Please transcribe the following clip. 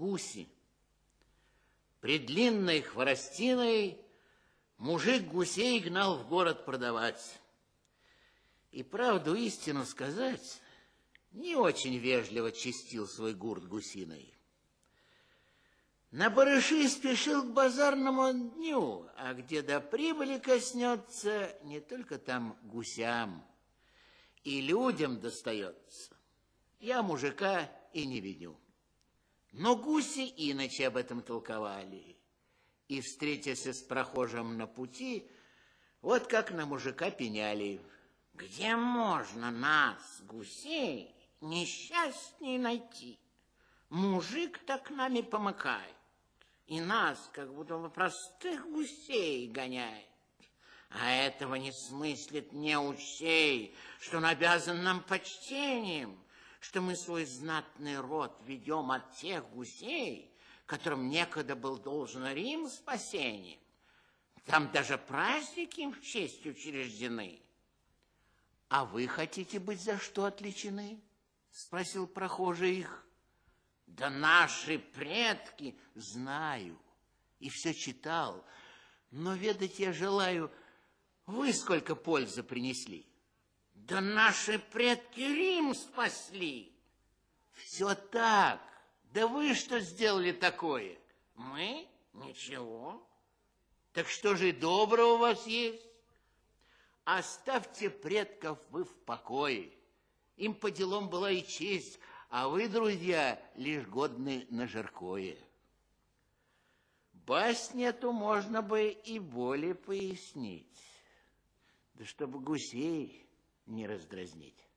гуси. При длинной хворостиной мужик гусей гнал в город продавать. И правду истину сказать, не очень вежливо чистил свой гурт гусиной. На барыши спешил к базарному дню, а где до прибыли коснется, не только там гусям, и людям достается. Я мужика и не виню. Но гуси иначе об этом толковали. И, встретясь с прохожим на пути, вот как на мужика пеняли. Где можно нас, гусей, несчастней найти? Мужик так нами помыкает, и нас, как будто простых гусей гоняет. А этого не смыслит не учей, что он обязан нам почтением, что мы свой знатный род ведем от тех гусей, которым некогда был должен Рим спасением. Там даже праздники в честь учреждены. А вы хотите быть за что отличены? Спросил прохожий их. Да наши предки, знаю, и все читал, но ведать я желаю, вы сколько пользы принесли. Да наши предки Рим спасли. Все так. Да вы что сделали такое? Мы? Ничего. Так что же доброго у вас есть? Оставьте предков вы в покое. Им по делам была и честь, а вы, друзья, лишь годны на жаркое. Басню эту можно бы и более пояснить. Да чтобы гусей не раздразнить.